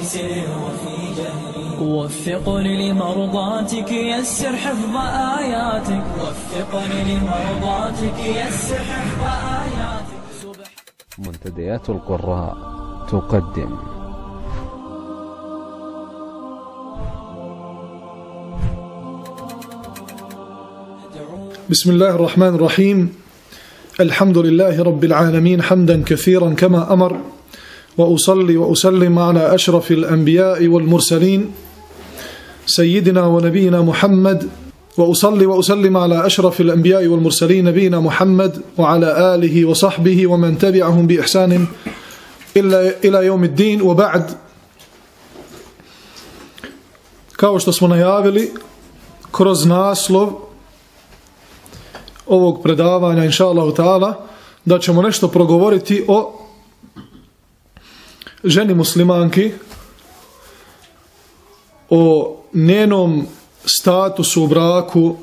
وفي وفقني لمرضاتك يسر حفظ آياتك. وفقني لمرضاتك يسر حفظ آياتك. منتديات القراء تقدم. بسم الله الرحمن الرحيم. الحمد لله رب العالمين حمدا كثيرا كما أمر. وأصلي وأسلم على أشرف الأنبياء والمرسلين سيدنا ونبينا محمد وأصلي وأسلم على أشرف الأنبياء والمرسلين نبينا محمد وعلى آله وصحبه ومن تبعهم بإحسان إلا إلى يوم الدين وبعد kao što smo najavili kroz naslov ovog predavanja inša Allahu ta'ala da ćemo nešto progovoriti o ženi muslimanki o njenom statusu u braku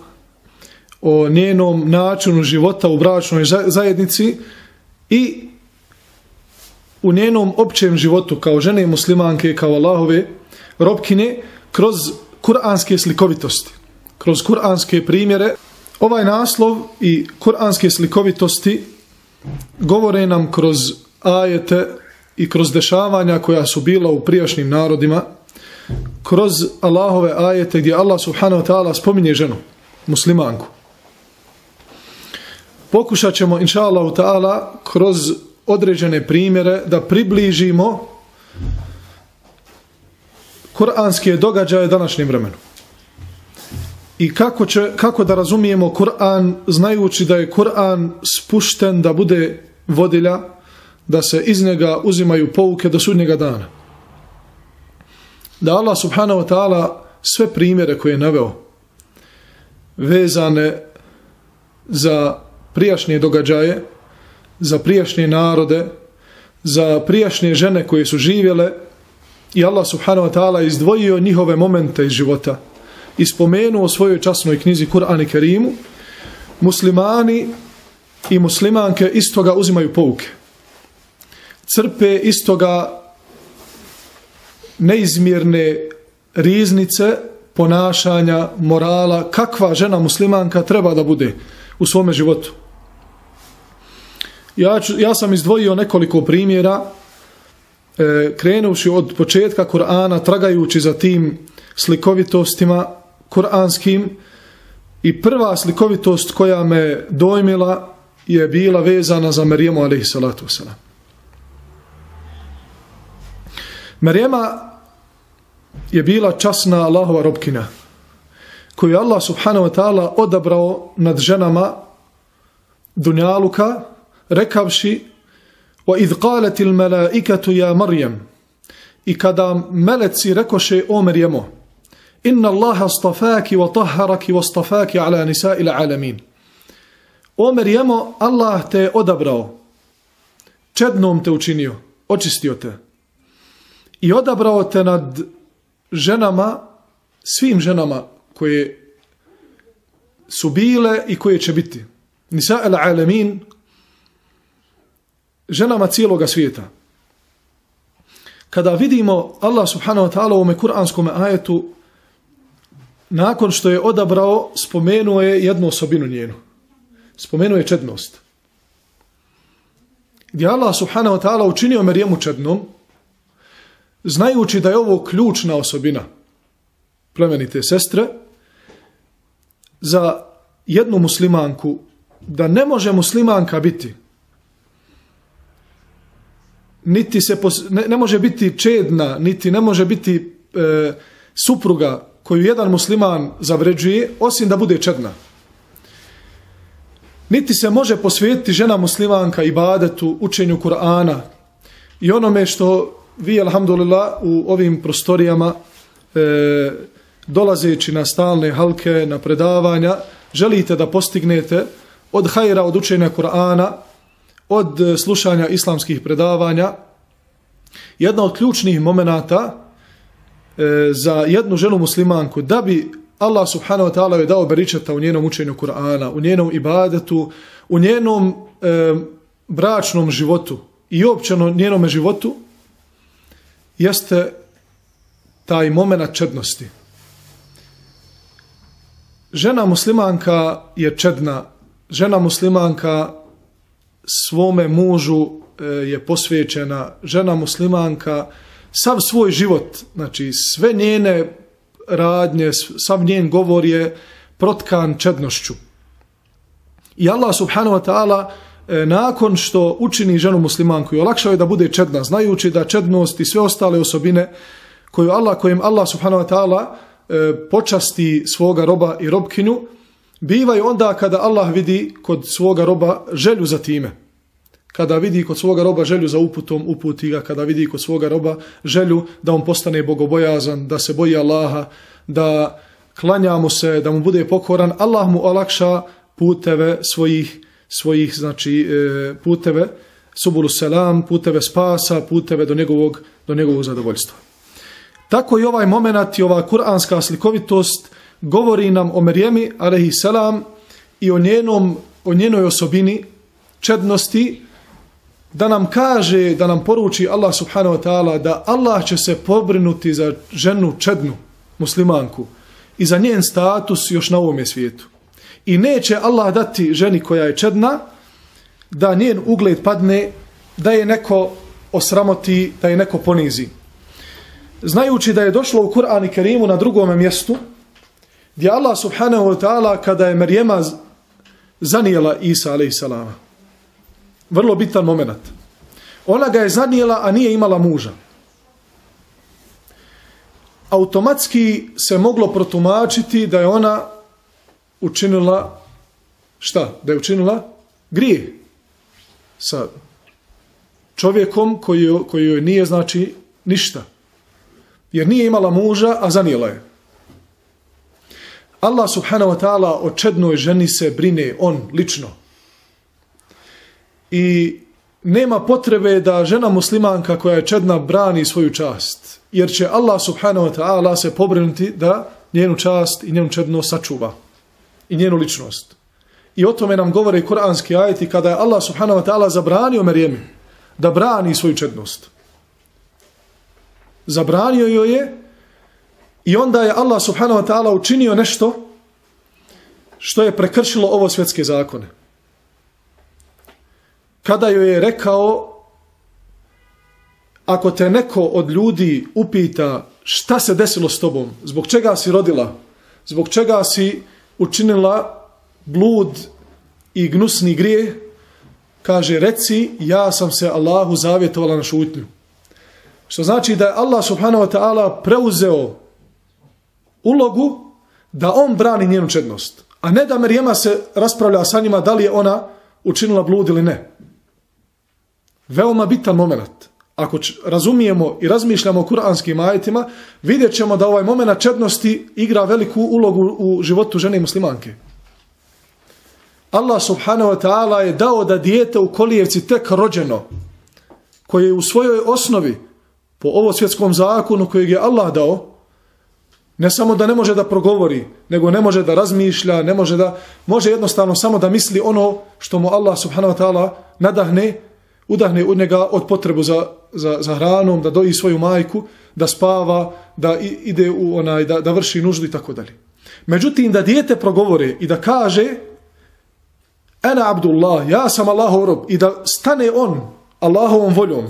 o njenom načinu života u bračnoj zajednici i u njenom općem životu kao žene muslimanke kao Allahove robkine kroz kuranske slikovitosti. Kroz kuranske primjere. Ovaj naslov i kuranske slikovitosti govore nam kroz ajete i kroz dešavanja koja su bila u prijašnjim narodima, kroz Allahove ajete gdje Allah subhanahu wa ta'ala spominje ženu, muslimanku. Pokušat ćemo, inša Allahu ta'ala, kroz određene primjere da približimo kuranske događaje današnjem vremenu i kako, će, kako da razumijemo Kur'an znajući da je Kur'an spušten da bude vodilja, da se iz njega uzimaju pouke do sudnjega dana. Da Allah subhanahu wa ta'ala sve primjere koje je naveo vezane za prijašnje događaje, za prijašnje narode, za prijašnje žene koje su živjele i Allah subhanahu wa ta'ala izdvojio njihove momente iz života – i spomenuo u svojoj časnoj knjizi Kur'an i Kerimu, muslimani i muslimanke istoga uzimaju pouke. Crpe istoga neizmjerne riznice ponašanja, morala, kakva žena muslimanka treba da bude u svome životu. Ja, ću, ja sam izdvojio nekoliko primjera e, krenuši od početka Kur'ana, tragajući za tim slikovitostima kuranskim i prva slikovitost koja me dojmila je bila vezana za Marijemu alaihi salatu wasalam. Marijema je bila časna Allahova robkina koju je Allah subhanahu wa ta'ala odabrao nad ženama Dunjaluka rekavši وَإِذْ قَالَتِ الْمَلَائِكَةُ يَا مَرْيَمْ i kada meleci rekoše o Marijemo Inna Allaha astafaki wa tahharaki wa astafaki ala nisa'i l'alamin. O Marijemo, Allah te je odabrao, čednom te učinio, očistio te. I odabrao te nad ženama, svim ženama koje su bile i koje će biti. Nisa el alemin, ženama cijeloga svijeta. Kada vidimo Allah subhanahu wa ta'ala u ome kuranskom ajetu nakon što je odabrao, spomenuo je jednu osobinu njenu. Spomenuo je čednost. Gdje Allah subhanahu wa ta'ala učinio Marijemu čednom, znajući da je ovo ključna osobina plemenite sestre, za jednu muslimanku, da ne može muslimanka biti, niti se pos, ne, ne može biti čedna, niti ne može biti e, supruga koju jedan musliman zavređuje, osim da bude čedna. Niti se može posvetiti žena muslimanka ibadetu, učenju Kur'ana i onome što vi, alhamdulillah, u ovim prostorijama e, dolazeći na stalne halke, na predavanja, želite da postignete od hajra, od učenja Kur'ana, od e, slušanja islamskih predavanja, jedna od ključnih momenata e, za jednu ženu muslimanku, da bi Allah subhanahu wa ta'ala je dao beričeta u njenom učenju Kur'ana, u njenom ibadetu, u njenom e, bračnom životu i općeno njenom životu, jeste taj moment čednosti. Žena muslimanka je čedna, žena muslimanka svome mužu e, je posvećena, žena muslimanka sav svoj život, znači sve njene radnje, sav njen govor je protkan čednošću. I Allah subhanahu wa ta'ala e, nakon što učini ženu muslimanku i olakšao je da bude čedna, znajući da čednost i sve ostale osobine koju Allah, kojim Allah subhanahu wa ta'ala e, počasti svoga roba i robkinju, bivaju onda kada Allah vidi kod svoga roba želju za time. Kada vidi kod svoga roba želju za uputom, uputi ga. Kada vidi kod svoga roba želju da on postane bogobojazan, da se boji Allaha, da klanja mu se, da mu bude pokoran, Allah mu olakša puteve svojih, svojih znači, e, puteve, subulu selam, puteve spasa, puteve do njegovog, do njegovog zadovoljstva. Tako i ovaj moment i ova kuranska slikovitost govori nam o Merjemi, alaihi selam, i o, njenom, o njenoj osobini, čednosti, da nam kaže, da nam poruči Allah subhanahu wa ta'ala da Allah će se pobrinuti za ženu čednu, muslimanku, i za njen status još na ovome svijetu. I neće Allah dati ženi koja je čedna, da njen ugled padne, da je neko osramoti, da je neko ponizi znajući da je došlo u Kur'an i Kerimu na drugom mjestu, gdje Allah subhanahu wa ta'ala kada je Marijema zanijela Isa a.s. Vrlo bitan moment. Ona ga je zanijela, a nije imala muža. Automatski se moglo protumačiti da je ona učinila šta? Da je učinila grije sa čovjekom koji, koji joj nije znači ništa jer nije imala muža, a zanijela je. Allah subhanahu wa ta'ala o čednoj ženi se brine on lično. I nema potrebe da žena muslimanka koja je čedna brani svoju čast. Jer će Allah subhanahu wa ta'ala se pobrinuti da njenu čast i njenu čednost sačuva. I njenu ličnost. I o tome nam govore kuranski ajeti kada je Allah subhanahu wa ta'ala zabranio Merijemi da brani svoju čednost zabranio joj je i onda je Allah subhanahu wa ta'ala učinio nešto što je prekršilo ovo svjetske zakone. Kada joj je rekao ako te neko od ljudi upita šta se desilo s tobom, zbog čega si rodila, zbog čega si učinila blud i gnusni grije, kaže reci ja sam se Allahu zavjetovala na šutnju. Što znači da je Allah subhanahu wa ta'ala preuzeo ulogu da on brani njenu čednost. A ne da Marijema se raspravlja sa njima da li je ona učinila blud ili ne. Veoma bitan moment. Ako razumijemo i razmišljamo o kuranskim ajetima, vidjet ćemo da ovaj moment čednosti igra veliku ulogu u životu žene muslimanke. Allah subhanahu wa ta'ala je dao da dijete u kolijevci tek rođeno, koje je u svojoj osnovi po ovo svjetskom zakonu kojeg je Allah dao, ne samo da ne može da progovori, nego ne može da razmišlja, ne može da, može jednostavno samo da misli ono što mu Allah subhanahu wa ta'ala nadahne, udahne od njega od potrebu za, za, za hranom, da doji svoju majku, da spava, da ide u onaj, da, da vrši nuždu i tako dalje. Međutim, da dijete progovore i da kaže Ena Abdullah, ja sam Allahov rob i da stane on Allahovom voljom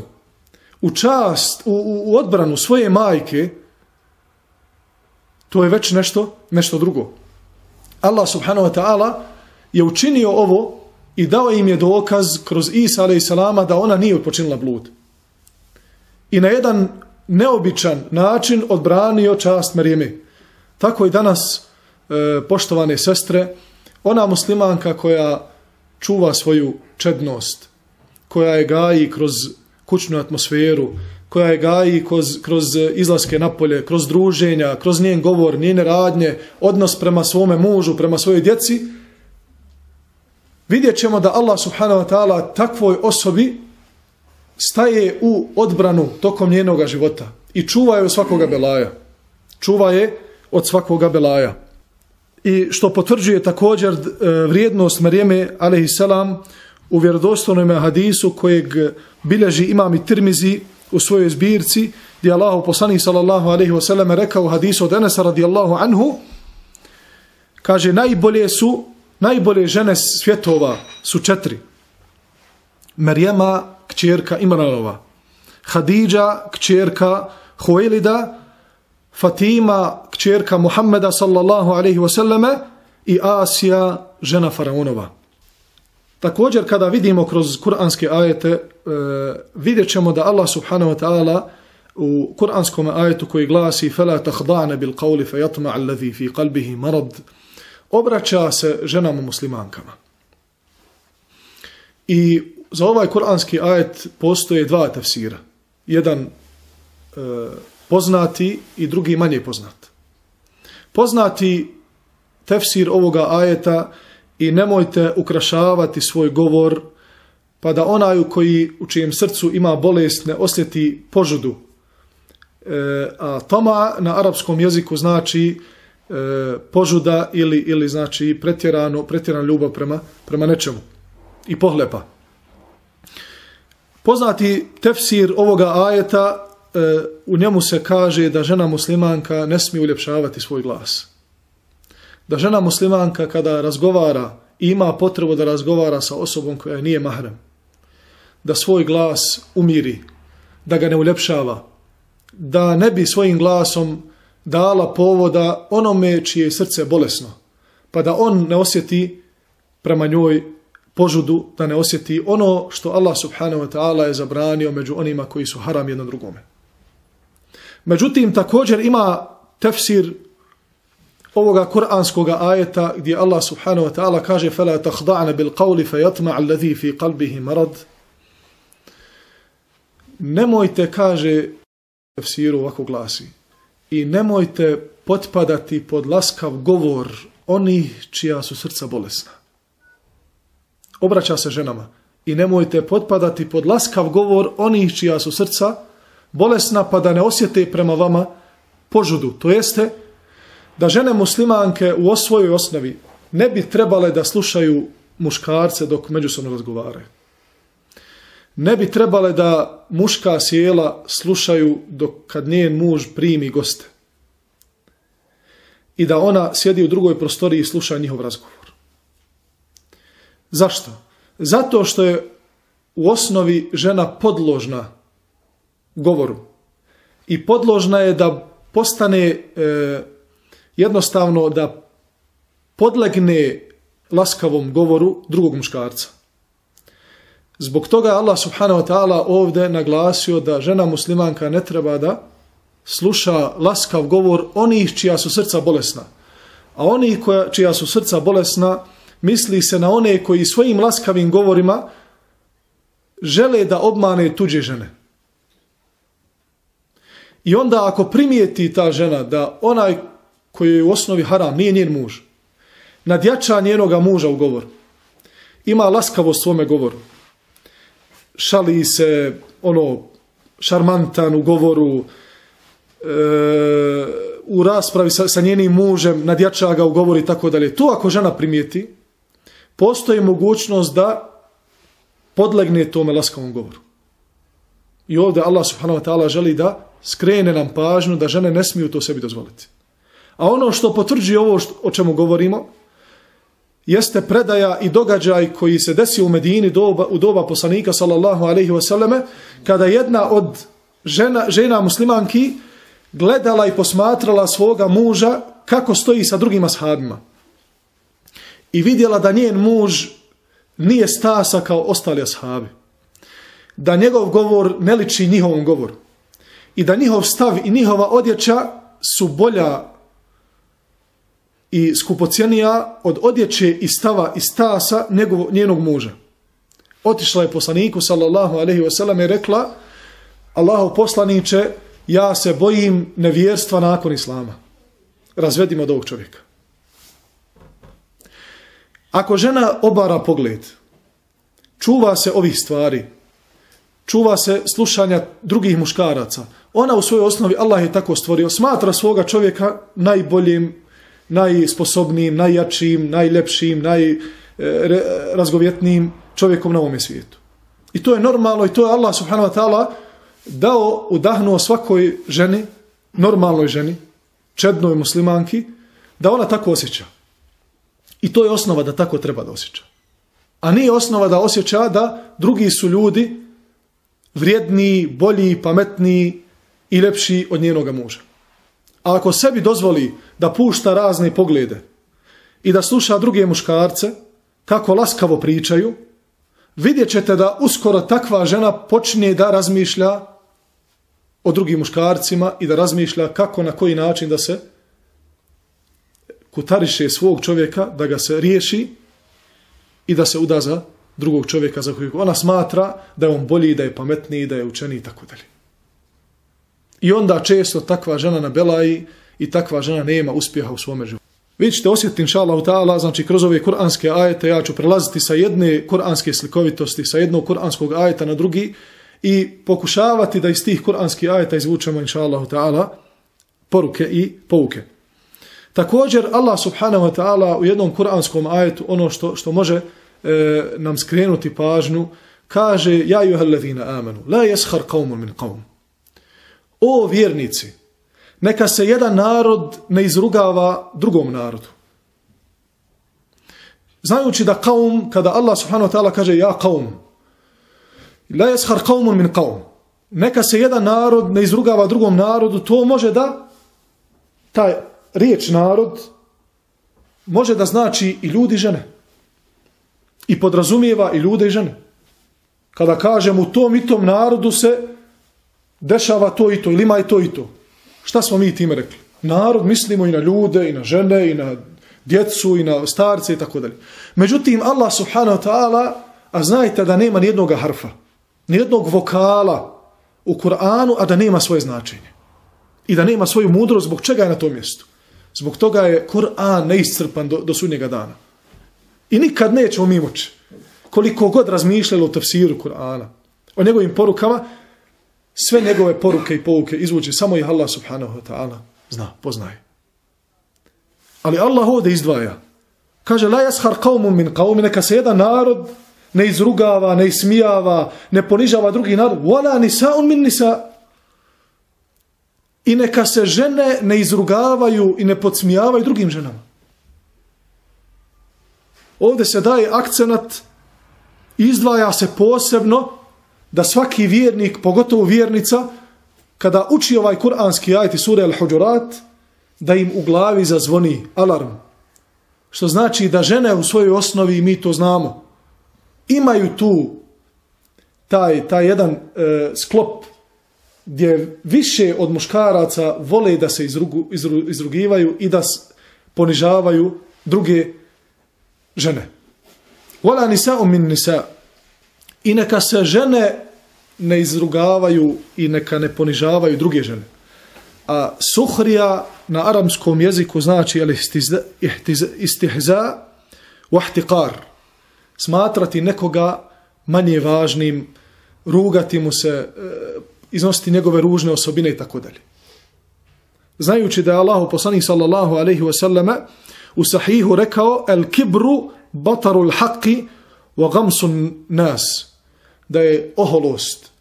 u čast, u, u, u odbranu svoje majke, to je već nešto, nešto drugo. Allah subhanahu wa ta'ala je učinio ovo i dao im je dokaz kroz Isa a.s. da ona nije počinila blud. I na jedan neobičan način odbranio čast Marijeme. Tako i danas, e, poštovane sestre, ona muslimanka koja čuva svoju čednost, koja je gaji kroz kućnu atmosferu, koja je gaji kroz, kroz izlaske napolje, kroz druženja, kroz njen govor, njene radnje, odnos prema svome mužu, prema svojoj djeci, vidjet ćemo da Allah subhanahu wa ta'ala takvoj osobi staje u odbranu tokom njenoga života i čuva je od svakoga belaja. Čuva je od svakoga belaja. I što potvrđuje također e, vrijednost Marijeme alaihissalam u vjerodostojnom hadisu kojeg bilježi imam i Tirmizi u svojoj zbirci gdje Allah poslanih sallallahu alaihi wasallam rekao u hadisu od Enesa radijallahu anhu kaže najbolje su najbolje žene svjetova su četiri Marijema kćerka Imranova Hadidža kćerka Huelida Fatima kćerka Muhammeda sallallahu alaihi wasallam i Asija žena Faraonova Također kada vidimo kroz kuranske ajete, e, vidjet ćemo da Allah subhanahu wa ta'ala u kuranskom ajetu koji glasi فَلَا تَخْضَعْنَ بِالْقَوْلِ فَيَطْمَعَ الَّذِي فِي قَلْبِهِ مَرَض obraća se ženama muslimankama. I za ovaj kuranski ajet postoje dva tefsira. Jedan e, poznati i drugi manje poznat. Poznati tefsir ovoga ajeta i nemojte ukrašavati svoj govor pa da onaj koji u čijem srcu ima bolest ne osjeti požudu. E, a toma na arapskom jeziku znači e, E, požuda ili, ili znači pretjerano, pretjerano ljubav prema, prema nečemu i pohlepa. Poznati tefsir ovoga ajeta e, u njemu se kaže da žena muslimanka ne smije uljepšavati svoj glas da žena muslimanka kada razgovara i ima potrebu da razgovara sa osobom koja nije mahrem, da svoj glas umiri, da ga ne uljepšava, da ne bi svojim glasom dala povoda onome čije je srce bolesno, pa da on ne osjeti prema njoj požudu, da ne osjeti ono što Allah subhanahu wa ta'ala je zabranio među onima koji su haram jedno drugome. Međutim, također ima tefsir ovoga kuranskog ajeta gdje Allah subhanahu wa ta'ala kaže فَلَا تَخْضَعْنَ بِالْقَوْلِ فَيَطْمَعَ الَّذِي فِي قَلْبِهِ مَرَض Nemojte, kaže tefsiru ovako glasi, i nemojte potpadati pod laskav govor onih čija su srca bolesna. Obraća se ženama. I nemojte potpadati pod laskav govor onih čija su srca bolesna pa da ne osjete prema vama požudu. To jeste, da žene muslimanke u osvojoj osnovi ne bi trebale da slušaju muškarce dok međusobno razgovaraju. Ne bi trebale da muška sjela slušaju dok kad njen muž primi goste. I da ona sjedi u drugoj prostoriji i sluša njihov razgovor. Zašto? Zato što je u osnovi žena podložna govoru. I podložna je da postane e, jednostavno da podlegne laskavom govoru drugog muškarca. Zbog toga Allah subhanahu wa ta'ala ovdje naglasio da žena muslimanka ne treba da sluša laskav govor onih čija su srca bolesna. A oni koja, čija su srca bolesna misli se na one koji svojim laskavim govorima žele da obmane tuđe žene. I onda ako primijeti ta žena da onaj koji je u osnovi haram, nije njen muž, nadjača njenoga muža u govoru, ima laskavost svome govoru, šali se, ono, šarmantan u govoru, e, u raspravi sa, sa njenim mužem, nadjača ga u govori i tako dalje. To ako žena primijeti, postoji mogućnost da podlegne tome laskavom govoru. I ovdje Allah subhanahu wa ta'ala želi da skrene nam pažnju da žene ne smiju to sebi dozvoliti. A ono što potvrđuje ovo što, o čemu govorimo, jeste predaja i događaj koji se desio u Medini doba, u doba poslanika sallallahu alaihi wasallame, kada jedna od žena, žena muslimanki gledala i posmatrala svoga muža kako stoji sa drugim ashabima. I vidjela da njen muž nije stasa kao ostali ashabi. Da njegov govor ne liči njihovom govoru. I da njihov stav i njihova odjeća su bolja i skupocijenija od odjeće i stava i stasa njegov, njenog muža. Otišla je poslaniku sallallahu alaihi wasallam i rekla Allahov poslaniće, ja se bojim nevjerstva nakon Islama. Razvedimo od ovog čovjeka. Ako žena obara pogled, čuva se ovih stvari, čuva se slušanja drugih muškaraca, ona u svojoj osnovi, Allah je tako stvorio, smatra svoga čovjeka najboljim, najsposobnijim, najjačijim, najljepšim, najrazgovjetnijim e, čovjekom na ovome svijetu. I to je normalno i to je Allah subhanahu wa ta'ala dao, udahnuo svakoj ženi, normalnoj ženi, čednoj muslimanki, da ona tako osjeća. I to je osnova da tako treba da osjeća. A nije osnova da osjeća da drugi su ljudi vrijedniji, bolji, pametniji i lepši od njenoga muža. A ako sebi dozvoli da pušta razne poglede i da sluša druge muškarce kako laskavo pričaju, vidjet ćete da uskoro takva žena počne da razmišlja o drugim muškarcima i da razmišlja kako na koji način da se kutariše svog čovjeka, da ga se riješi i da se uda za drugog čovjeka za kojeg ona smatra da je on bolji, da je pametniji, da je učeniji i tako dalje. I onda često takva žena na belaji i takva žena nema uspjeha u svome životu. Vi ćete osjetiti, inša Allah, ta'ala, znači kroz ove kuranske ajete, ja ću prelaziti sa jedne kuranske slikovitosti, sa jednog kuranskog ajeta na drugi i pokušavati da iz tih kuranskih ajeta izvučemo, inša Allah, ta'ala, poruke i pouke. Također, Allah subhanahu wa ta'ala u jednom kuranskom ajetu, ono što, što može e, nam skrenuti pažnju, kaže, ja juhel ladhina amanu, la jeshar qawmun min qawm. O vjernici, neka se jedan narod ne izrugava drugom narodu. Znajući da kaum, kada Allah subhanahu wa ta'ala kaže ja kaum, la jeshar qawmun min qawm, neka se jedan narod ne izrugava drugom narodu, to može da taj riječ narod može da znači i ljudi i žene. I podrazumijeva i ljude i žene. Kada kažem u tom i tom narodu se dešava to i to, ili ima i to i to. Šta smo mi time rekli? Narod mislimo i na ljude, i na žene, i na djecu, i na starce i tako dalje. Međutim, Allah subhanahu wa ta'ala, a znajte da nema nijednog harfa, nijednog vokala u Kur'anu, a da nema svoje značenje. I da nema svoju mudrost, zbog čega je na tom mjestu. Zbog toga je Kur'an neiscrpan do, do sudnjega dana. I nikad nećemo mi moći. Koliko god razmišljali o tafsiru Kur'ana, o njegovim porukama, sve njegove poruke i pouke izvuče samo i Allah subhanahu wa ta'ala zna, poznaje. Ali Allah ovdje izdvaja. Kaže, la jashar qavmun min qavmi, neka se jedan narod ne izrugava, ne ismijava, ne ponižava drugi narod. Wala nisa'un min nisa' I neka se žene ne izrugavaju i ne podsmijavaju drugim ženama. Ovdje se daje akcenat, izdvaja se posebno da svaki vjernik, pogotovo vjernica, kada uči ovaj kuranski ajit i sura Al-Huđurat, da im u glavi zazvoni alarm. Što znači da žene u svojoj osnovi, mi to znamo, imaju tu taj, taj jedan e, sklop gdje više od muškaraca vole da se izrugu, izru, izrugivaju i da ponižavaju druge žene. Vola nisa min nisa. I neka se žene ne izrugavaju i neka ne ponižavaju druge žene. A suhrija na aramskom jeziku znači istihza wahtiqar. Smatrati nekoga manje važnim, rugati mu se, e, iznositi njegove ružne osobine i tako dalje. Znajući da je Allah poslanik sallallahu alaihi wa sallama u sahihu rekao el kibru bataru haqi wa gamsun nas da je oholost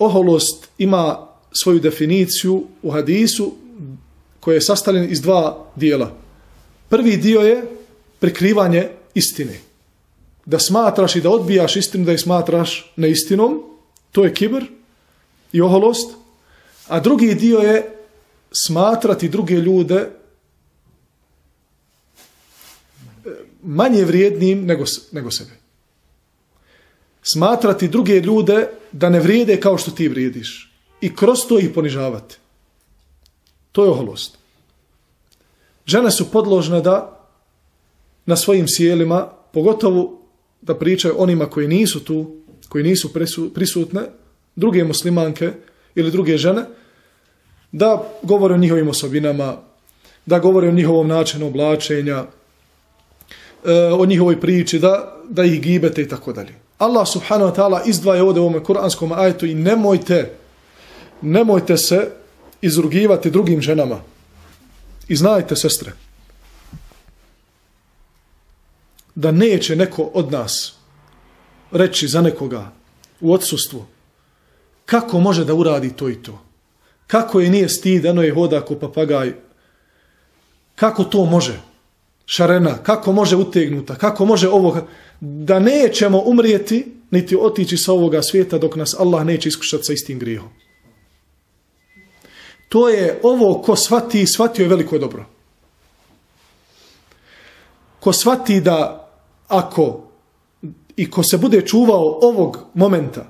oholost ima svoju definiciju u hadisu koji je sastavljen iz dva dijela. Prvi dio je prikrivanje istine. Da smatraš i da odbijaš istinu, da je smatraš neistinom, To je kibr i oholost. A drugi dio je smatrati druge ljude e, manje vrijednim nego, nego sebe. Smatrati druge ljude da ne vrijede kao što ti vrijediš. I kroz to ih ponižavati. To je oholost. Žene su podložne da na svojim sjelima, pogotovo da pričaju onima koji nisu tu, koji nisu prisutne, druge muslimanke ili druge žene, da govore o njihovim osobinama, da govore o njihovom načinu oblačenja, e, o njihovoj priči, da, da ih gibete i tako dalje. Allah subhanahu wa ta'ala izdvaja ovdje u ovome kuranskom ajetu i nemojte, nemojte se izrugivati drugim ženama. I znajte, sestre, da neće neko od nas reći za nekoga u odsustvu kako može da uradi to i to. Kako je nije stid, eno je hoda ko papagaj. Kako to može? Šarena, kako može utegnuta, kako može ovo, da nećemo umrijeti, niti otići sa ovoga svijeta dok nas Allah neće iskušati sa istim grijehom. To je ovo ko svati, shvatio je veliko dobro. Ko svati da ako i ko se bude čuvao ovog momenta,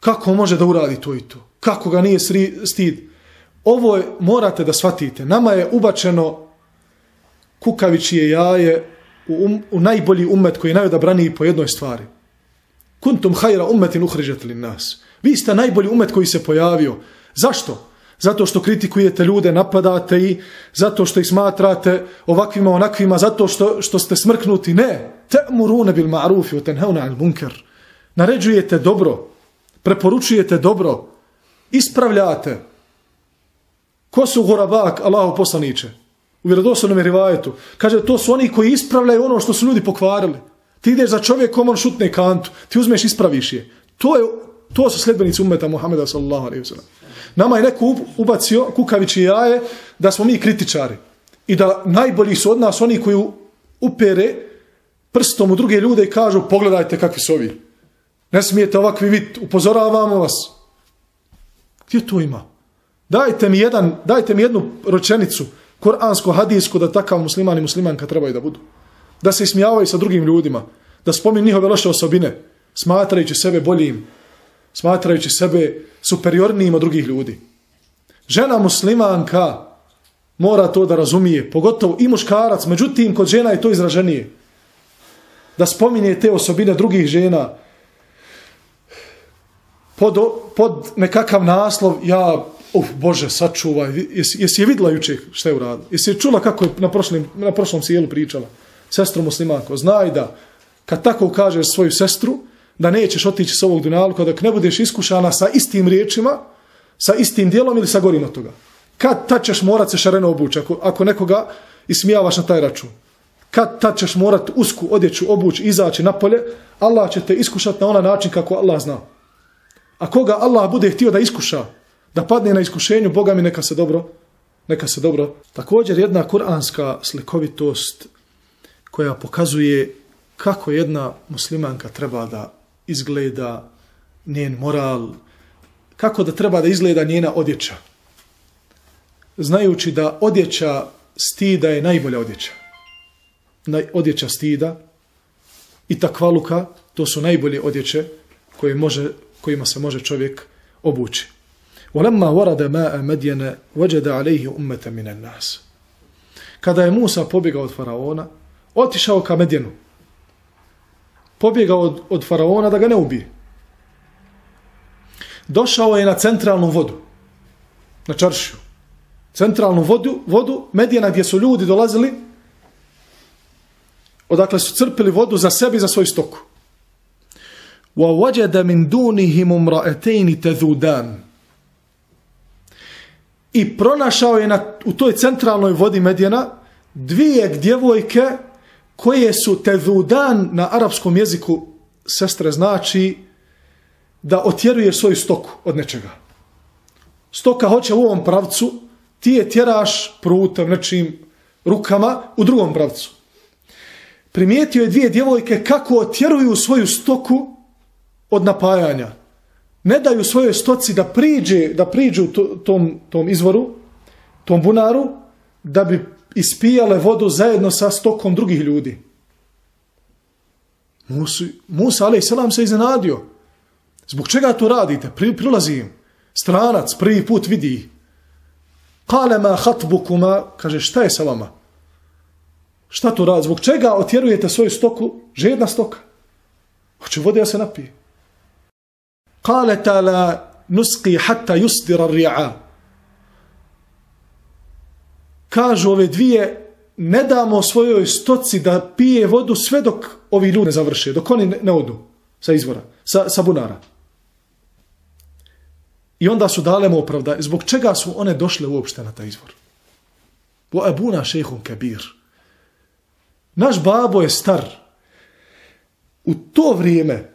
kako može da uradi to i to? Kako ga nije sri, stid? Ovo je, morate da shvatite. Nama je ubačeno kukavičije jaje u, um, u najbolji umet koji je najodabraniji po jednoj stvari. Kuntum hajra umetin uhrižet li nas. Vi ste najbolji umet koji se pojavio. Zašto? Zato što kritikujete ljude, napadate i zato što ih smatrate ovakvima, onakvima, zato što, što ste smrknuti. Ne. Te'murune bil ma'rufi u tenheuna al bunker. Naređujete dobro, preporučujete dobro, ispravljate. Ko su gorabak, Allahu poslaniće? U vjerodoslovnom rivajetu. Kaže, to su oni koji ispravljaju ono što su ljudi pokvarili. Ti ideš za čovjekom, on šutne kantu. Ti uzmeš, ispraviš je. To, je, to su sljedbenici umeta Muhammeda sallallahu alaihi wa sallam. Nama je neko ubacio kukavići jaje da smo mi kritičari. I da najbolji su od nas oni koji upere prstom u druge ljude i kažu pogledajte kakvi su ovi. Ne smijete ovakvi vid, upozoravamo vas. Gdje to ima? Dajte mi, jedan, dajte mi jednu ročenicu, koransko, hadijsko, da takav musliman i muslimanka trebaju da budu. Da se ismijavaju sa drugim ljudima. Da spominu njihove loše osobine, smatrajući sebe boljim, smatrajući sebe superiornijim od drugih ljudi. Žena muslimanka mora to da razumije, pogotovo i muškarac, međutim, kod žena je to izraženije. Da spominje te osobine drugih žena, pod, pod nekakav naslov, ja, uf, Bože, sačuvaj, jesi, jesi je vidla juče šta je uradila? Jesi je čula kako je na, prošlim, na prošlom sjelu pričala? Sestro muslimanko, znaj da kad tako kažeš svoju sestru, da nećeš otići s ovog dunjalka, dok ne budeš iskušana sa istim riječima, sa istim dijelom ili sa gorim od toga. Kad tad ćeš morat se šareno obući, ako, ako nekoga ismijavaš na taj račun. Kad tad ćeš morat usku odjeću obući, izaći napolje, Allah će te iskušati na onaj način kako Allah zna. A koga Allah bude htio da iskuša, da padne na iskušenju, Boga mi neka se dobro, neka se dobro. Također jedna kuranska slikovitost koja pokazuje kako jedna muslimanka treba da izgleda njen moral, kako da treba da izgleda njena odjeća. Znajući da odjeća stida je najbolja odjeća. Odjeća stida i takvaluka, to su najbolje odjeće koje može kojima se može čovjek obući. وَلَمَّا وَرَدَ مَاءَ مَدْيَنَ وَجَدَ عَلَيْهِ أُمَّةً مِنَ النَّاسِ Kada je Musa pobjegao od faraona, otišao ka Medjenu. Pobjegao od, od faraona da ga ne ubije. Došao je na centralnu vodu, na čaršiju. Centralnu vodu, vodu Medjena gdje su ljudi dolazili, odakle su crpili vodu za sebi i za svoju stoku. وَوَجَدَ مِنْ دُونِهِمُ مْرَأَتَيْنِ تَذُودَانِ I pronašao je na, u toj centralnoj vodi Medjena dvije djevojke koje su tezudan na arapskom jeziku sestre znači da otjeruje svoju stoku od nečega. Stoka hoće u ovom pravcu, ti je tjeraš prutem nečim rukama u drugom pravcu. Primijetio je dvije djevojke kako otjeruju svoju stoku od napajanja. Ne daju svojoj stoci da priđe, da priđu tom, tom izvoru, tom bunaru, da bi ispijale vodu zajedno sa stokom drugih ljudi. Musa, Musa ali selam se iznenadio. Zbog čega to radite? Pri, prilazim. Stranac prvi put vidi. Kale ma hatbukuma, kaže šta je sa vama? Šta to radi? Zbog čega otjerujete svoju stoku? Žedna stoka. Hoće vode ja se napije. قالتا لا نسقي حتى يصدر الرعاء kažu ove dvije ne damo svojoj stoci da pije vodu sve dok ovi ljudi ne završe, dok oni ne, ne odu sa izvora, sa, sa bunara. I onda su dale mu opravda. Zbog čega su one došle uopšte na taj izvor? Bo abuna šehun kabir. Naš babo je star. U to vrijeme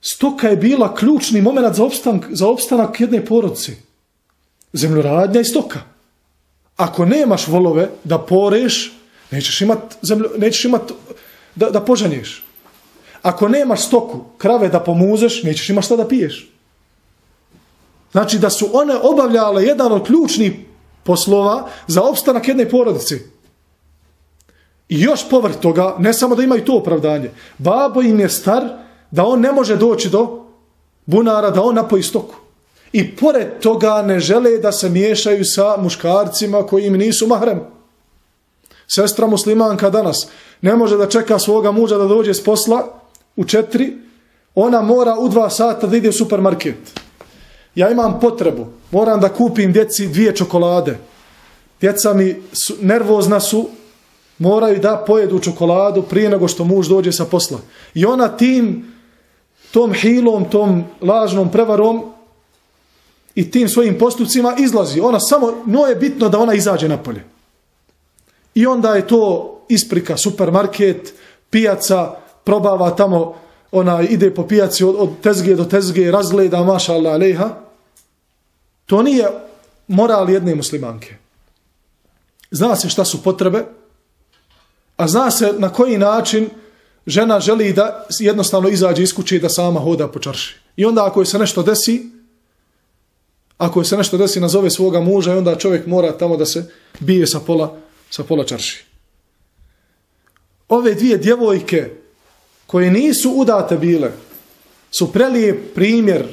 stoka je bila ključni moment za, opstanak, za opstanak jedne porodce. Zemljoradnja i stoka. Ako nemaš volove da poreš, nećeš imat, zemljo, nećeš imat da, da požanješ. Ako nemaš stoku, krave da pomuzeš, nećeš imat šta da piješ. Znači da su one obavljale jedan od ključnih poslova za opstanak jedne porodice. I još povrh toga, ne samo da imaju to opravdanje, babo im je star da on ne može doći do bunara, da on napoji stoku. I pored toga ne žele da se miješaju sa muškarcima koji im nisu mahrem. Sestra muslimanka danas ne može da čeka svoga muža da dođe s posla u četiri, ona mora u dva sata da ide u supermarket ja imam potrebu, moram da kupim djeci dvije čokolade. Djeca mi su, nervozna su, moraju da pojedu čokoladu prije nego što muž dođe sa posla. I ona tim, tom hilom, tom lažnom prevarom i tim svojim postupcima izlazi. Ona samo, no je bitno da ona izađe napolje. I onda je to isprika, supermarket, pijaca, probava tamo ona ide po pijaci od, od tezge do tezge, razgleda, maša Allah, alejha, to nije moral jedne muslimanke. Zna se šta su potrebe, a zna se na koji način žena želi da jednostavno izađe iz kuće i da sama hoda po čarši. I onda ako je se nešto desi, ako je se nešto desi, nazove svoga muža i onda čovjek mora tamo da se bije sa pola, sa pola čarši. Ove dvije djevojke koje nisu udate bile, su prelije primjer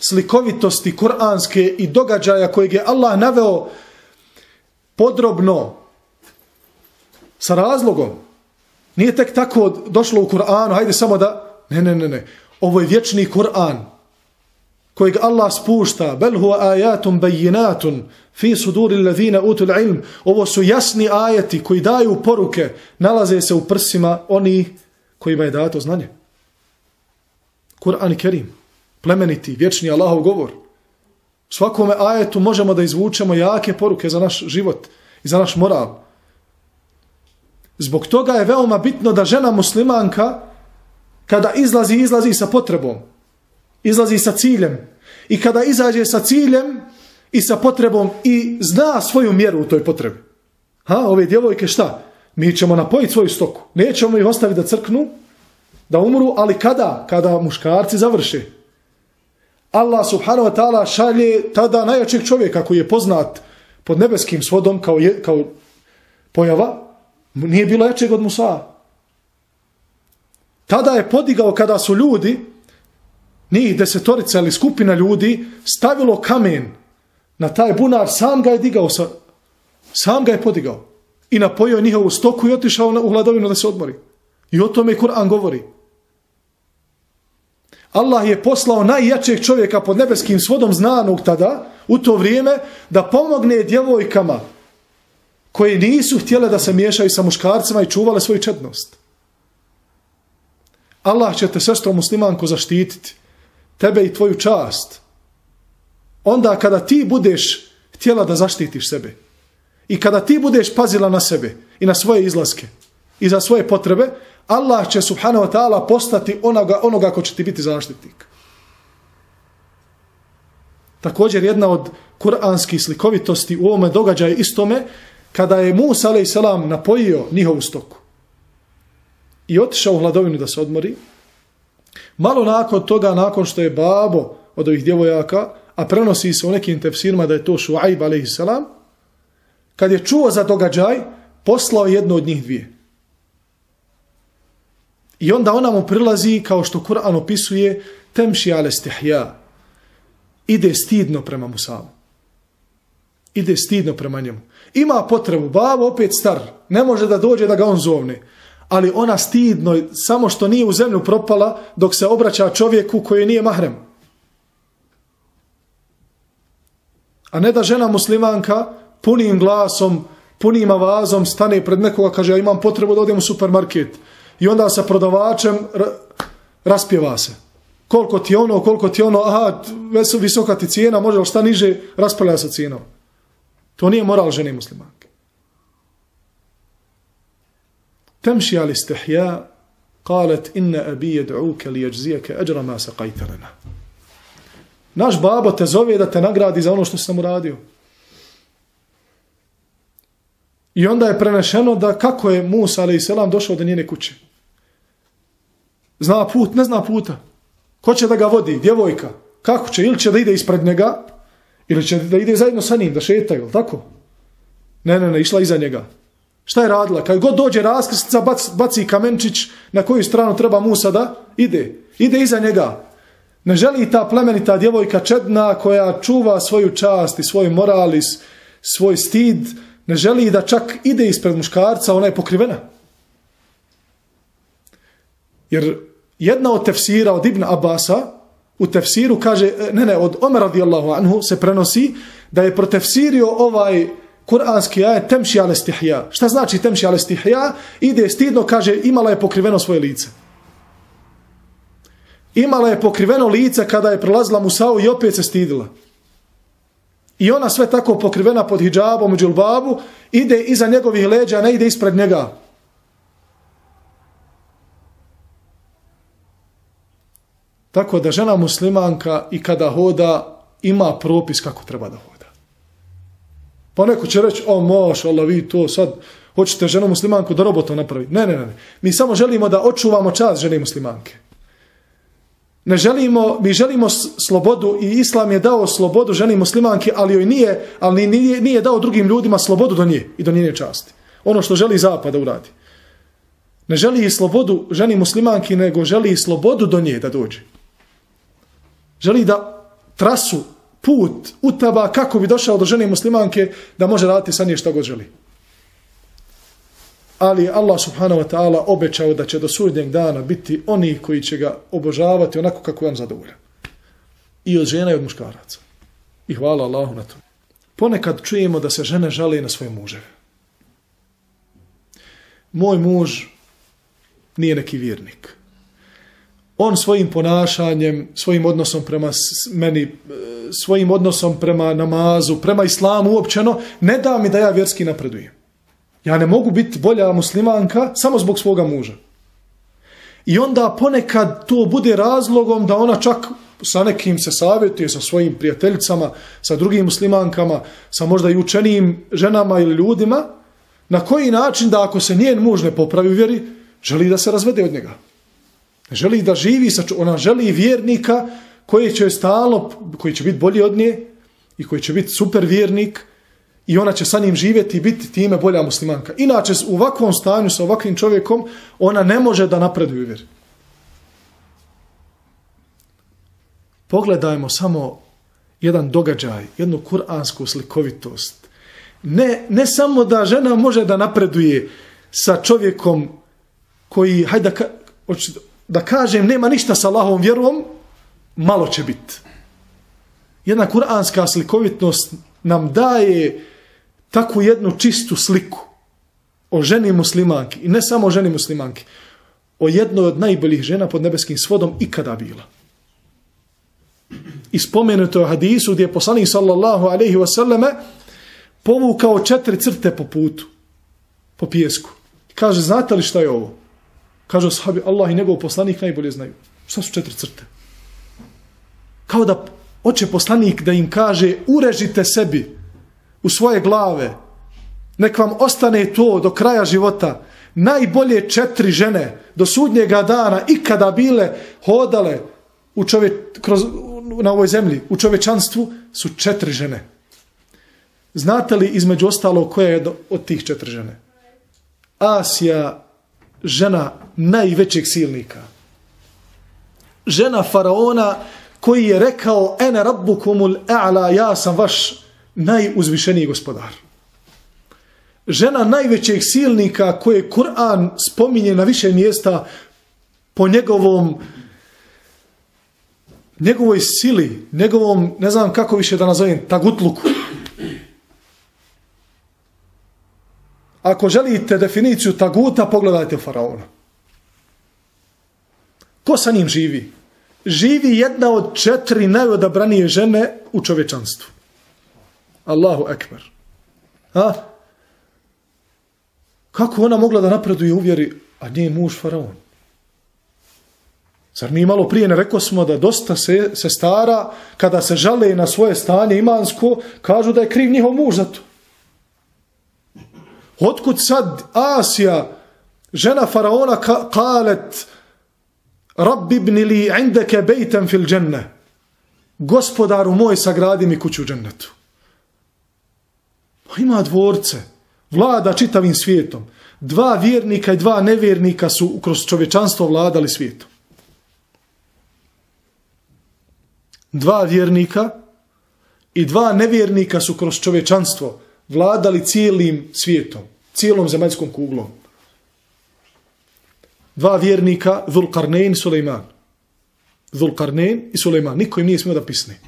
slikovitosti kuranske i događaja kojeg je Allah naveo podrobno sa razlogom. Nije tek tako došlo u Kur'anu, hajde samo da... Ne, ne, ne, ne. Ovo je vječni Kur'an kojeg Allah spušta. Bel huwa ajatum bajinatun fi suduri ladhina utul ilm. Ovo su jasni ajeti koji daju poruke, nalaze se u prsima oni kojima je dato znanje. Kur'an Kerim, plemeniti, vječni Allahov govor. Svakome ajetu možemo da izvučemo jake poruke za naš život i za naš moral. Zbog toga je veoma bitno da žena muslimanka kada izlazi, izlazi sa potrebom. Izlazi sa ciljem. I kada izađe sa ciljem i sa potrebom i zna svoju mjeru u toj potrebi. Ha, ove djevojke šta? mi ćemo napojiti svoju stoku. Nećemo ih ostaviti da crknu, da umru, ali kada? Kada muškarci završe. Allah subhanahu wa ta'ala šalje tada najjačeg čovjeka koji je poznat pod nebeskim svodom kao, je, kao pojava, nije bilo jačeg od Musa. Tada je podigao kada su ljudi, njih desetorica ili skupina ljudi, stavilo kamen na taj bunar, sam ga je digao, sa, sam ga je podigao i napojio njihovu stoku i otišao u hladovinu da se odmori. I o tome Kur'an govori. Allah je poslao najjačeg čovjeka pod nebeskim svodom znanog tada, u to vrijeme, da pomogne djevojkama koje nisu htjele da se miješaju sa muškarcima i čuvale svoju četnost. Allah će te sestro muslimanko zaštititi, tebe i tvoju čast. Onda kada ti budeš htjela da zaštitiš sebe, I kada ti budeš pazila na sebe i na svoje izlaske i za svoje potrebe, Allah će subhanahu wa ta'ala postati onoga, onoga ko će ti biti zaštitnik. Također jedna od kuranskih slikovitosti u ovome događaju istome, kada je Musa a.s. napojio njihovu stoku i otišao u hladovinu da se odmori, malo nakon toga, nakon što je babo od ovih djevojaka, a prenosi se u nekim tefsirima da je to Šuaib a.s kad je čuo za događaj, poslao jedno od njih dvije. I onda ona mu prilazi, kao što Kur'an opisuje, temši ale stihja. Ide stidno prema Musavu. Ide stidno prema njemu. Ima potrebu, babo opet star, ne može da dođe da ga on zovne. Ali ona stidno, samo što nije u zemlju propala, dok se obraća čovjeku koji nije mahrem. A ne da žena muslimanka punim glasom, punim avazom stane pred nekoga, kaže ja imam potrebu da odem u supermarket. I onda sa prodavačem raspjeva se. Koliko ti ono, koliko ti ono, aha, visoka ti cijena, može li šta niže, raspravlja se cijenom. To nije moral žene muslimanke. Temši ali stehja, kalet inne abi jed'uke li jeđzijeke eđra ma se kajtelena. Naš babo te zove da te nagradi za ono što sam uradio. I onda je prenešeno da kako je Musa a.s. došao do njene kuće. Zna put, ne zna puta. Ko će da ga vodi? Djevojka. Kako će? Ili će da ide ispred njega, ili će da ide zajedno sa njim, da šetaju, tako? Ne, ne, ne, išla iza njega. Šta je radila? Kad god dođe raskrsnica, bac, baci kamenčić na koju stranu treba Musa da ide. Ide iza njega. Ne želi ta plemenita djevojka čedna koja čuva svoju čast i svoj moral i svoj stid, ne želi da čak ide ispred muškarca, ona je pokrivena. Jer jedna od tefsira od Ibn Abasa u tefsiru kaže, e, ne ne, od Omer radijallahu anhu se prenosi da je protefsirio ovaj kuranski ajet temši ale stihja. Šta znači temši ale stihja? Ide stidno, kaže, imala je pokriveno svoje lice. Imala je pokriveno lice kada je prelazila Musa'u i opet se stidila. I ona sve tako pokrivena pod hijabom u džilbabu, ide iza njegovih leđa, ne ide ispred njega. Tako da žena muslimanka i kada hoda, ima propis kako treba da hoda. Pa neko će reći, o moš, Allah, vi to sad, hoćete ženu muslimanku da robotu napravi. Ne, ne, ne. Mi samo želimo da očuvamo čas žene muslimanke. Ne želimo, mi želimo slobodu i islam je dao slobodu ženi muslimanke, ali joj nije, ali nije, nije dao drugim ljudima slobodu do nje i do njene časti. Ono što želi zapad da uradi. Ne želi i slobodu ženi muslimanki, nego želi i slobodu do nje da dođe. Želi da trasu, put, utaba kako bi došao do žene muslimanke da može raditi sa nje što god želi ali Allah subhanahu wa ta'ala obećao da će do sudnjeg dana biti oni koji će ga obožavati onako kako on zadovolja. I od žena i od muškaraca. I hvala Allahu na to. Ponekad čujemo da se žene žale na svoje muževe. Moj muž nije neki vjernik. On svojim ponašanjem, svojim odnosom prema meni, e, svojim odnosom prema namazu, prema islamu uopćeno, ne da mi da ja vjerski napredujem. Ja ne mogu biti bolja muslimanka samo zbog svoga muža. I onda ponekad to bude razlogom da ona čak sa nekim se savjetuje, sa svojim prijateljicama, sa drugim muslimankama, sa možda i učenijim ženama ili ljudima, na koji način da ako se njen muž ne popravi u vjeri, želi da se razvede od njega. Želi da živi, sa, ona želi vjernika koji će stalno, koji će biti bolji od nje i koji će biti super vjernik, i ona će sa njim živjeti i biti time bolja muslimanka. Inače, u ovakvom stanju sa ovakvim čovjekom, ona ne može da napreduje vjer. Pogledajmo samo jedan događaj, jednu kuransku slikovitost. Ne, ne samo da žena može da napreduje sa čovjekom koji, hajde da, da kažem, nema ništa sa Allahovom vjerom, malo će biti. Jedna kuranska slikovitnost nam daje takvu jednu čistu sliku o ženi muslimanki, i ne samo o ženi muslimanki, o jednoj od najboljih žena pod nebeskim svodom ikada bila. I spomenuto je hadisu gdje je poslanik sallallahu alaihi wasallame povukao četiri crte po putu, po pijesku. Kaže, znate li šta je ovo? Kažu sahabi, Allah i njegov poslanik najbolje znaju. Šta su četiri crte? Kao da oče poslanik da im kaže, urežite sebi u svoje glave, nek vam ostane to do kraja života, najbolje četiri žene do sudnjega dana ikada bile hodale u čovjek, kroz, na ovoj zemlji, u čovečanstvu, su četiri žene. Znate li između ostalo koja je od tih četiri žene? Asija, žena najvećeg silnika. Žena faraona koji je rekao ene rabbukumul a'la, ja sam vaš najuzvišeniji gospodar. Žena najvećeg silnika koje Kur'an spominje na više mjesta po njegovom njegovoj sili, njegovom, ne znam kako više da nazovem, tagutluku, ako želite definiciju taguta, pogledajte faraona. Ko sa njim živi? Živi jedna od četiri najodabranije žene u čovečanstvu. Allahu ekber. A? Kako ona mogla da napreduje u vjeri, a nije muž faraon? Zar mi malo prije ne rekao smo da dosta se, se stara, kada se žale na svoje stanje imansko, kažu da je kriv njihov muž za to. Otkud sad Asija, žena faraona, ka, kalet, Rabbi ibni li indeke bejten fil dženne. Gospodaru moj, sagradi mi kuću u džennetu. Pa ima dvorce, vlada čitavim svijetom. Dva vjernika i dva nevjernika su kroz čovječanstvo vladali svijetom. Dva vjernika i dva nevjernika su kroz čovječanstvo vladali cijelim svijetom, cijelom zemaljskom kuglom. Dva vjernika, Zulkarnein i Suleiman. Zulkarnein i Suleiman. Niko im nije smio da pisne.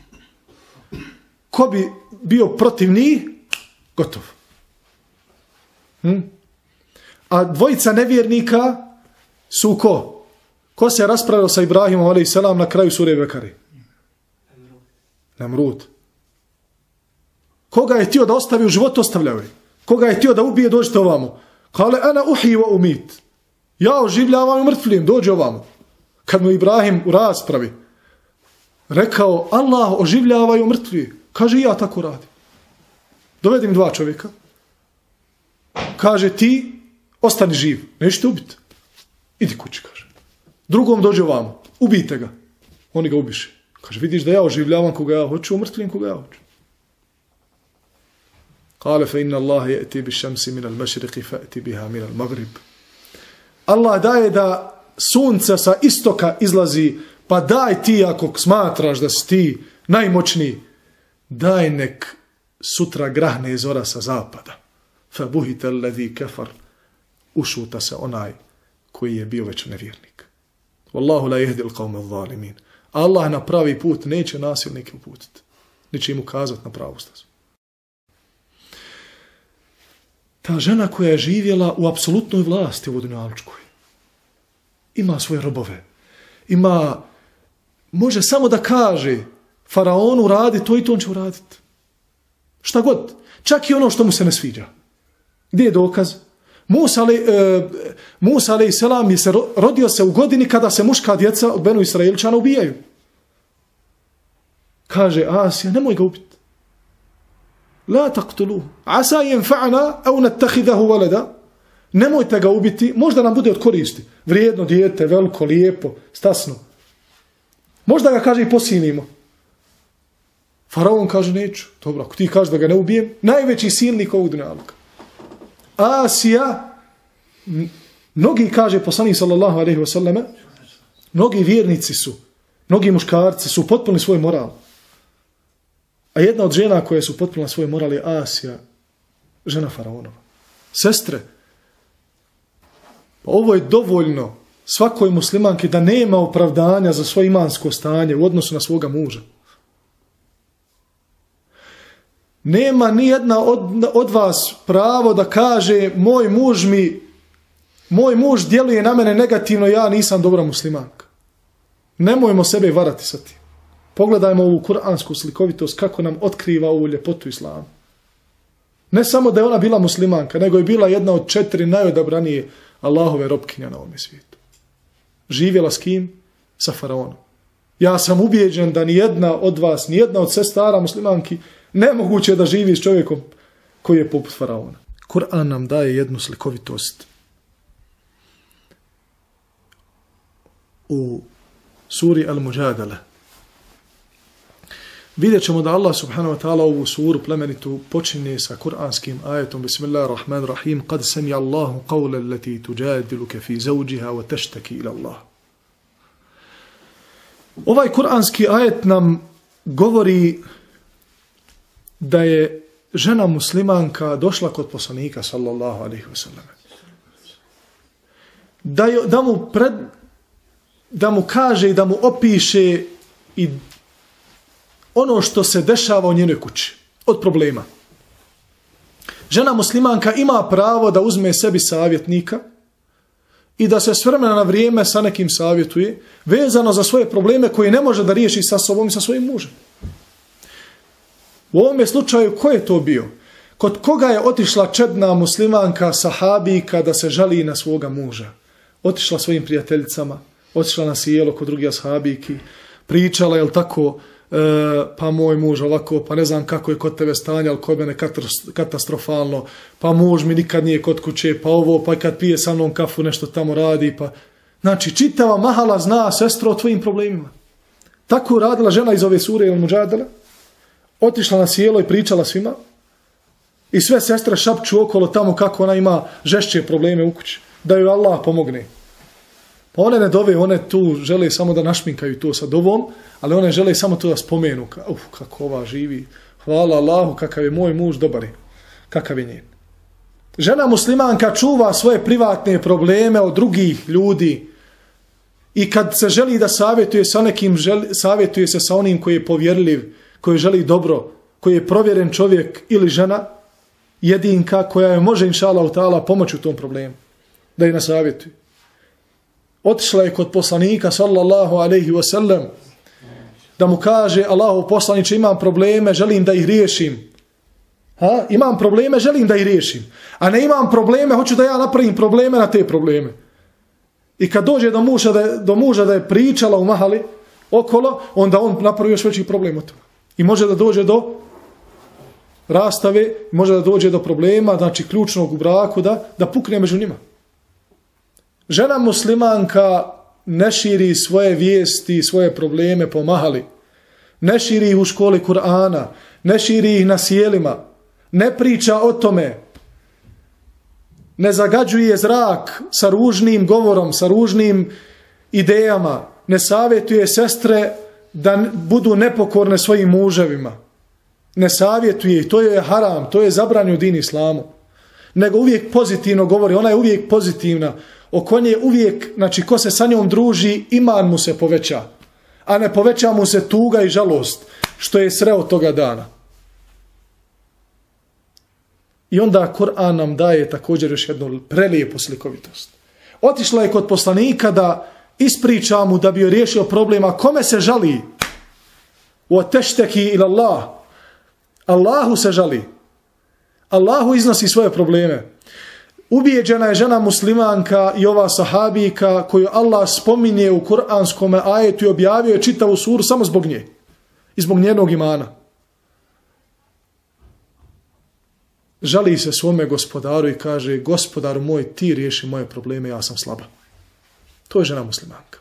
Ko bi bio protiv njih, gotov. Hm? A dvojica nevjernika su ko? Ko se raspravio sa Ibrahimom a.s. na kraju sure Bekari? Namrud. Koga je htio da ostavi u život, ostavljao je. Koga je htio da ubije, dođite ovamo. Kale, ana uhi wa umit. Ja oživljavam i mrtvim, dođe ovamo. Kad mu Ibrahim u raspravi rekao, Allah oživljava i umrtvi. Kaže, ja tako radim. Dovedim dva čovjeka. Kaže, ti ostani živ, nećete ubiti. Idi kući, kaže. Drugom dođe ovamo, ubijte ga. Oni ga ubiše. Kaže, vidiš da ja oživljavam koga ja hoću, umrtvim koga ja hoću. Kale fe inna Allah je ti bi šemsi minal al mašriqi ti biha minal magrib. Allah daje da sunce sa istoka izlazi, pa daj ti ako smatraš da si ti najmoćniji, daj nek sutra grahne zora sa zapada. Fe buhite alladhi kefar, Ušuta se onaj koji je bio već nevjernik. Wallahu la jehdi l'qawme zalimin. Allah na pravi put neće nasilnike uputiti. Neće im ukazati na pravu stazu. Ta žena koja je živjela u apsolutnoj vlasti u Vodunjaličkoj, ima svoje robove, ima, može samo da kaže faraonu radi to i to on će uraditi. Šta god. Čak i ono što mu se ne sviđa. Gdje je dokaz? Musa, ali, e, Musa ali selam je se rodio se u godini kada se muška djeca od Benu Israelčana ubijaju. Kaže Asija, nemoj ga ubiti. La taqtuluhu, Asa yanfa'na aw nattakhidahu walada. Nemojte ga ubiti, možda nam bude od koristi. Vrijedno dijete, veliko, lijepo, stasno. Možda ga kaže i posinimo. Faraon kaže neću. Dobro, ako ti kaže da ga ne ubijem, najveći silnik ovog dunjaluka. Asija, mnogi kaže poslanik sallallahu alaihi wasallam, mnogi vjernici su, mnogi muškarci su potpuni svoj moral. A jedna od žena koje su potpuna svoj moral je Asija, žena faraonova. Sestre, pa ovo je dovoljno svakoj muslimanki da nema opravdanja za svoje imansko stanje u odnosu na svoga muža. Nema ni jedna od, od vas pravo da kaže moj muž mi moj muž djeluje na mene negativno, ja nisam dobra muslimanka. Nemojmo sebe varati sa tim. Pogledajmo ovu kuransku slikovitost kako nam otkriva ovu ljepotu islama. Ne samo da je ona bila muslimanka, nego je bila jedna od četiri najodabranije Allahove robkinja na ovom svijetu. Živjela s kim? Sa faraonom. Ja sam ubijeđen da ni jedna od vas, ni jedna od sestara muslimanki, nemoguće da živi s čovjekom koji je poput faraona. Kur'an nam daje jednu slikovitost u suri Al-Mujadala. Vidjet ćemo da Allah subhanahu wa ta'ala ovu suru plemenitu počinje sa kuranskim ajetom. Bismillahirrahmanirrahim. Qad sami Allahu qawla allati tujadiluke fi zawjiha wa teštaki ila Allah. Ovaj kuranski ajet nam govori da je žena muslimanka došla kod poslanika sallallahu alaihi wa sallam. Da, da mu pred da mu kaže i da mu opiše i ono što se dešava u njenoj kući od problema. Žena muslimanka ima pravo da uzme sebi savjetnika i da se s vremena na vrijeme sa nekim savjetuje, vezano za svoje probleme koje ne može da riješi sa sobom i sa svojim mužem. U ovom slučaju, ko je to bio? Kod koga je otišla čedna muslimanka sahabika da se žali na svoga muža? Otišla svojim prijateljicama, otišla na sjelo kod drugih sahabiki, pričala, je tako, e, pa moj muž ovako, pa ne znam kako je kod tebe stanje, ali kod mene katastrofalno, pa muž mi nikad nije kod kuće, pa ovo, pa kad pije sa mnom kafu, nešto tamo radi, pa... Znači, čitava mahala zna sestro o tvojim problemima. Tako radila žena iz ove sure ili muđadala, otišla na sjelo i pričala svima, i sve sestre šapću okolo tamo kako ona ima žešće probleme u kući, da joj Allah pomogne. Pa one ne dove, one tu žele samo da našminkaju to sa dovom, ali one žele samo to da spomenu. Uf, kako ova živi. Hvala Allahu, kakav je moj muž, dobar je. Kakav je njen. Žena muslimanka čuva svoje privatne probleme od drugih ljudi i kad se želi da savjetuje sa nekim, želi, savjetuje se sa onim koji je povjerljiv, koji želi dobro, koji je provjeren čovjek ili žena, jedinka koja je može inša Allah pomoći u tom problemu, da je nasavjetuje otišla je kod poslanika sallallahu alaihi wasallam da mu kaže Allahu poslaniče imam probleme, želim da ih riješim. Ha? Imam probleme, želim da ih riješim. A ne imam probleme, hoću da ja napravim probleme na te probleme. I kad dođe do muža da je, do muža da je pričala u mahali okolo, onda on napravi još veći problem od toga. I može da dođe do rastave, može da dođe do problema, znači ključnog u braku, da, da pukne među njima. Žena muslimanka ne širi svoje vijesti, svoje probleme po mahali. Ne širi ih u školi Kur'ana, ne širi ih na sjelima, ne priča o tome, ne zagađuje zrak sa ružnim govorom, sa ružnim idejama, ne savjetuje sestre da budu nepokorne svojim muževima. Ne savjetuje ih, to je haram, to je zabranju din islamu. Nego uvijek pozitivno govori, ona je uvijek pozitivna, oko nje uvijek, znači ko se sa njom druži, iman mu se poveća, a ne poveća mu se tuga i žalost, što je sreo toga dana. I onda Kur'an nam daje također još jednu prelijepu slikovitost. Otišla je kod poslanika da ispriča mu da bi joj riješio problema kome se žali u tešteki ila Allah. Allahu se žali. Allahu iznosi svoje probleme. Ubijeđena je žena muslimanka i ova sahabijka koju Allah spominje u kuranskom ajetu i objavio je čitavu suru samo zbog nje. I zbog njenog imana. Žali se svome gospodaru i kaže gospodaru moj ti riješi moje probleme, ja sam slaba. To je žena muslimanka.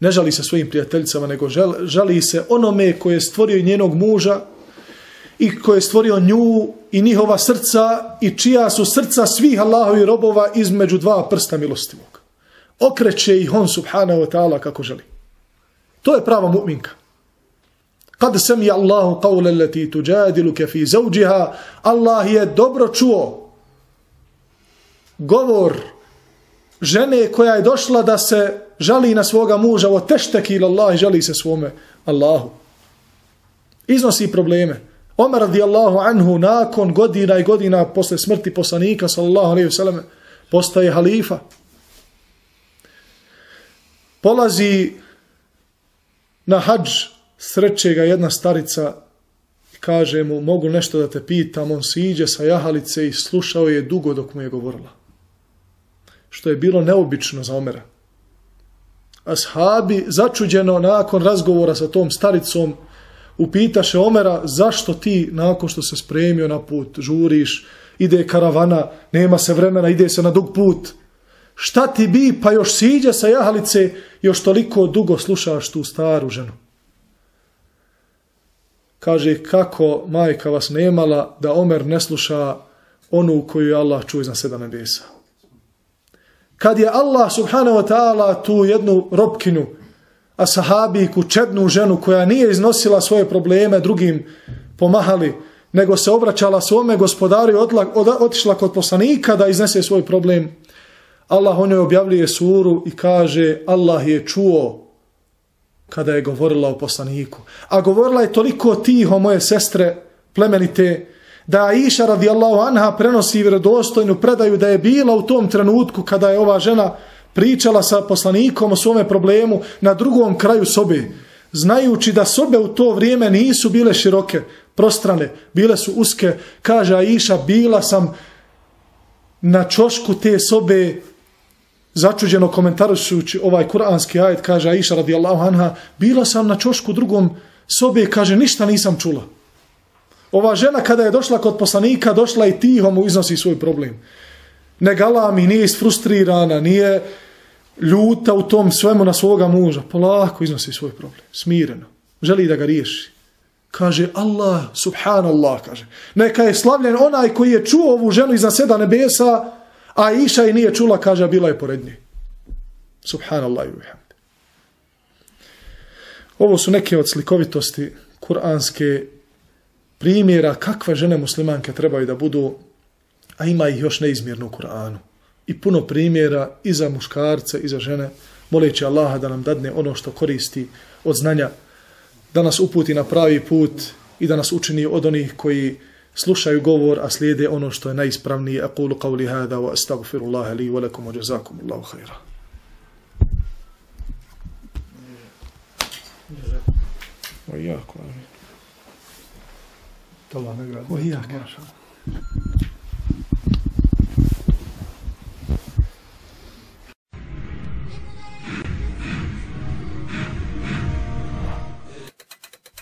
Ne žali se svojim prijateljicama, nego žali se onome koje je stvorio njenog muža i koje je stvorio nju i njihova srca i čija su srca svih Allahovi robova između dva prsta milostivog. Okreće ih on subhanahu wa ta'ala kako želi. To je prava mu'minka. Kad sam je Allahu qawla lati tujadiluka fi zauđiha, Allah je dobro čuo govor žene koja je došla da se žali na svoga muža o tešteki ila Allah i žali se svome Allahu. Iznosi probleme. Omer radijallahu anhu nakon godina i godina posle smrti poslanika sallallahu alaihi selleme postaje halifa. Polazi na hađ, sreće ga jedna starica i kaže mu mogu nešto da te pitam, on siđe sa jahalice i slušao je dugo dok mu je govorila. Što je bilo neobično za Omera. Ashabi začuđeno nakon razgovora sa tom staricom upitaše Omera zašto ti nakon što se spremio na put, žuriš, ide karavana, nema se vremena, ide se na dug put. Šta ti bi, pa još siđe sa jahalice, još toliko dugo slušaš tu staru ženu. Kaže, kako majka vas nemala da Omer ne sluša onu koju je Allah čuje za sedam nebesa. Kad je Allah subhanahu wa ta'ala tu jednu robkinu a sahabiku, čednu ženu koja nije iznosila svoje probleme drugim pomahali, nego se obraćala svome gospodaru i otišla kod poslanika da iznese svoj problem. Allah o njoj objavljuje suru i kaže Allah je čuo kada je govorila o poslaniku. A govorila je toliko tiho moje sestre plemenite da Aisha radijallahu anha prenosi vjerodostojnu predaju da je bila u tom trenutku kada je ova žena pričala sa poslanikom o svome problemu na drugom kraju sobe, znajući da sobe u to vrijeme nisu bile široke, prostrane, bile su uske, kaže Aisha, bila sam na čošku te sobe začuđeno komentarujući ovaj kuranski ajet, kaže Aisha radijallahu anha, bila sam na čošku drugom sobe, kaže, ništa nisam čula. Ova žena kada je došla kod poslanika, došla i tihom mu iznosi svoj problem. Ne galami, nije isfrustrirana, nije ljuta u tom svemu na svoga muža. Polako iznosi svoj problem, smireno. Želi da ga riješi. Kaže Allah, subhanallah, kaže. Neka je slavljen onaj koji je čuo ovu ženu iza seda nebesa, a iša i nije čula, kaže, bila je pored nje. Subhanallah i uhamd. Ovo su neke od slikovitosti kuranske primjera kakva žene muslimanke trebaju da budu, a ima ih još neizmjerno u Kur'anu. I puno primjera i za muškarce i za žene, moleći Allaha da nam dadne ono što koristi od znanja, da nas uputi na pravi put i da nas učini od onih koji slušaju govor, a slijede ono što je najispravnije. Aqulu qavli hada wa astagfiru Allahe li wa lakum wa jazakum Allahu khaira. O jako, amin. Allah nagrada. O jako.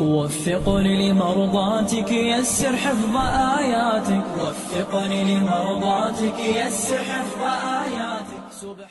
وفقني لمرضاتك يسر حفظ آياتك. وفقني لمرضاتك يسر حفظ آياتك.